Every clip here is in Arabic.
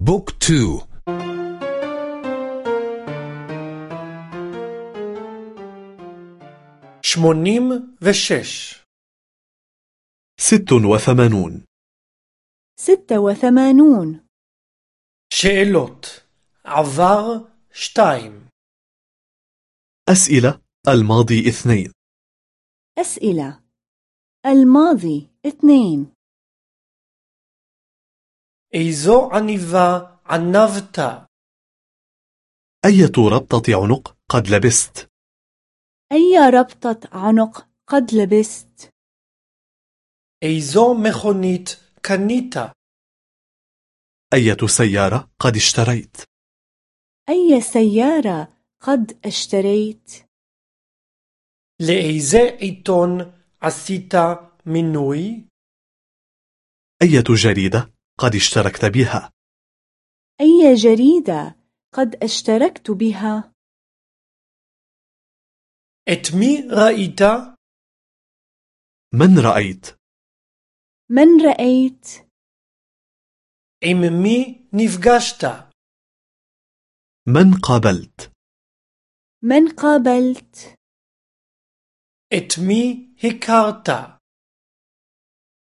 بوك تو. שמונים ושש. ست وثمانون. ستة وثمانون. שאלות. עבר שתיים أسئلة. الماضي اثنين. أسئلة. الماضي اثنين. איזו עניבה ענבת أية ربطة عنق قد لبست أي ربطة عنق قد لبست איזו מכונית קנית أية سيارة قد اشتريت أي سيارة قد اشتريت לאיזה עיתון עשית מינוי أية جريدة قد اشتركت بها أي جريدة قد اشتركت بها את מי ראית من رأيت من رأيت עם מי נפגשת من قابلت من قابلت את מי הכרת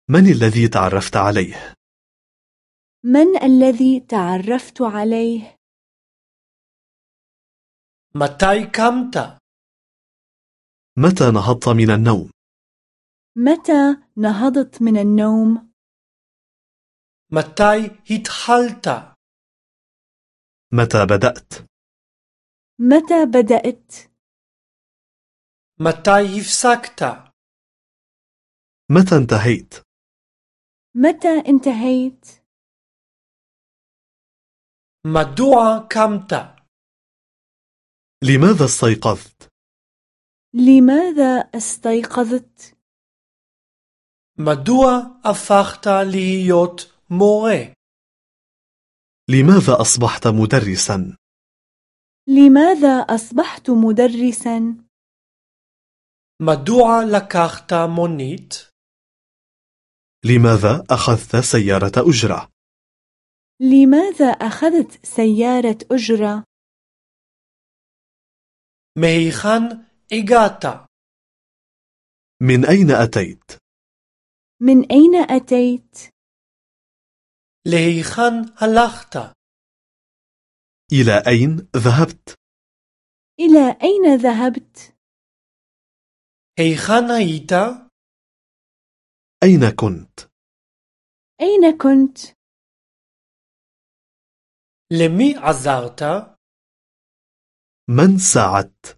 من الذي تعرفت عليه من الذي تعرفت عليه؟ متى قمت؟ متى نهضت من النوم؟ متى نهضت من النوم؟ متى اتحلت؟ متى بدأت؟ متى بدأت؟ متى افسكت؟ متى انتهيت؟ متى انتهيت؟ מדוע קמת لماذا استيقظت لماذا استيقظت מדוע הפכת להיות מורה لماذا أصبحت مدرسا لماذا أصبحت مدرسا מדוע לקחת מונית لماذا أخذت سيارة أجرة لماذا أخذت سيارة أجرة מהיכן הגעת من أين أتيت من أين أتيت להיכן הלכת إلى أين ذهبت إلى أين ذهبت היכן היית أين كنت أين كنت למי עזרת من ساعدت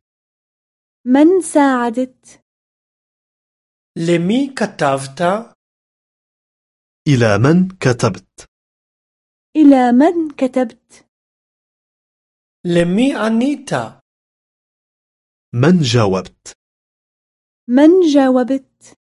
من ساعدت למי כתבת إلى من كتبت إلى من كتبت למי ענית من جاوبت من جاوبت